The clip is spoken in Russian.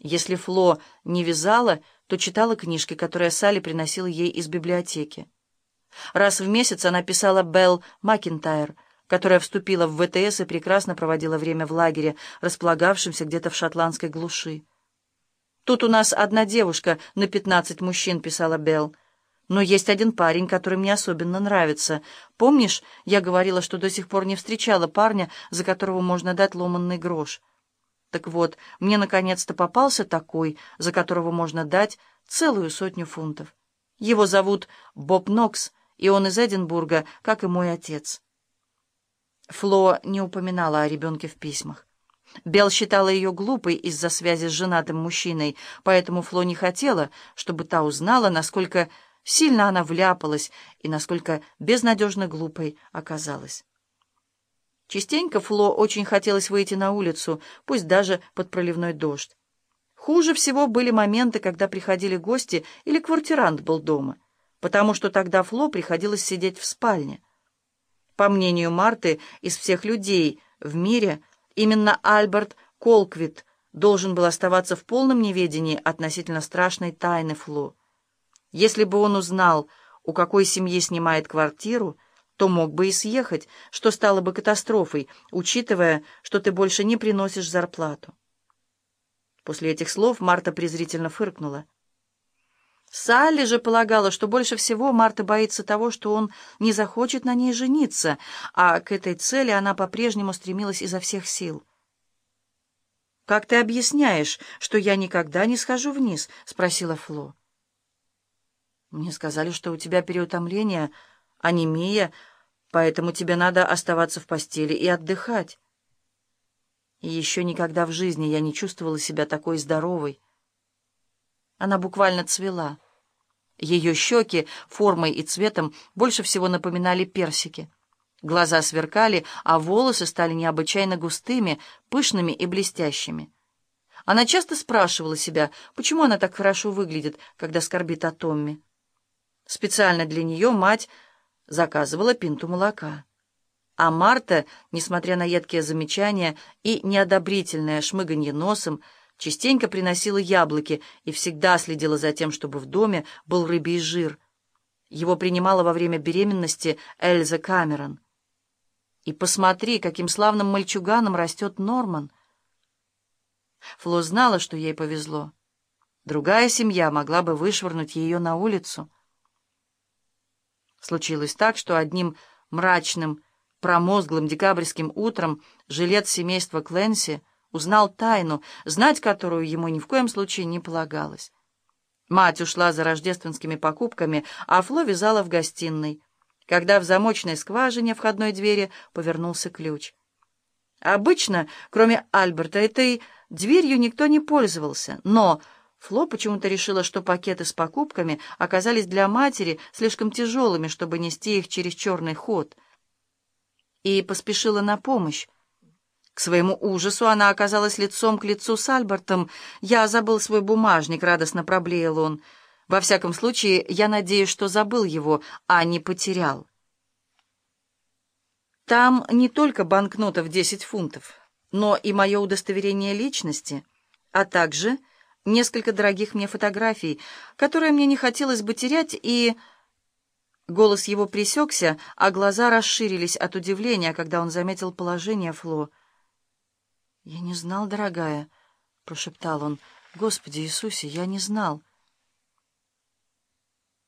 Если Фло не вязала, то читала книжки, которые Салли приносила ей из библиотеки. Раз в месяц она писала Белл Макинтайр, которая вступила в ВТС и прекрасно проводила время в лагере, располагавшемся где-то в шотландской глуши. «Тут у нас одна девушка на пятнадцать мужчин», — писала Белл. «Но есть один парень, который мне особенно нравится. Помнишь, я говорила, что до сих пор не встречала парня, за которого можно дать ломанный грош?» Так вот, мне наконец-то попался такой, за которого можно дать целую сотню фунтов. Его зовут Боб Нокс, и он из Эдинбурга, как и мой отец. Фло не упоминала о ребенке в письмах. Белл считала ее глупой из-за связи с женатым мужчиной, поэтому Фло не хотела, чтобы та узнала, насколько сильно она вляпалась и насколько безнадежно глупой оказалась. Частенько Фло очень хотелось выйти на улицу, пусть даже под проливной дождь. Хуже всего были моменты, когда приходили гости или квартирант был дома, потому что тогда Фло приходилось сидеть в спальне. По мнению Марты, из всех людей в мире именно Альберт Колквит должен был оставаться в полном неведении относительно страшной тайны Фло. Если бы он узнал, у какой семьи снимает квартиру, то мог бы и съехать, что стало бы катастрофой, учитывая, что ты больше не приносишь зарплату. После этих слов Марта презрительно фыркнула. Салли же полагала, что больше всего Марта боится того, что он не захочет на ней жениться, а к этой цели она по-прежнему стремилась изо всех сил. «Как ты объясняешь, что я никогда не схожу вниз?» — спросила Фло. «Мне сказали, что у тебя переутомление, анемия, поэтому тебе надо оставаться в постели и отдыхать. И еще никогда в жизни я не чувствовала себя такой здоровой. Она буквально цвела. Ее щеки формой и цветом больше всего напоминали персики. Глаза сверкали, а волосы стали необычайно густыми, пышными и блестящими. Она часто спрашивала себя, почему она так хорошо выглядит, когда скорбит о Томми. Специально для нее мать заказывала пинту молока. А Марта, несмотря на едкие замечания и неодобрительное шмыганье носом, частенько приносила яблоки и всегда следила за тем, чтобы в доме был рыбий жир. Его принимала во время беременности Эльза Камерон. И посмотри, каким славным мальчуганом растет Норман. Фло знала, что ей повезло. Другая семья могла бы вышвырнуть ее на улицу. Случилось так, что одним мрачным, промозглым декабрьским утром жилец семейства Кленси узнал тайну, знать которую ему ни в коем случае не полагалось. Мать ушла за рождественскими покупками, а Фло вязала в гостиной, когда в замочной скважине входной двери повернулся ключ. Обычно, кроме Альберта, этой дверью никто не пользовался, но... Фло почему-то решила, что пакеты с покупками оказались для матери слишком тяжелыми, чтобы нести их через черный ход, и поспешила на помощь. К своему ужасу она оказалась лицом к лицу с Альбертом. «Я забыл свой бумажник», — радостно проблеял он. «Во всяком случае, я надеюсь, что забыл его, а не потерял». Там не только банкнота в десять фунтов, но и мое удостоверение личности, а также несколько дорогих мне фотографий, которые мне не хотелось бы терять, и... Голос его пресекся, а глаза расширились от удивления, когда он заметил положение Фло. «Я не знал, дорогая», — прошептал он. «Господи Иисусе, я не знал».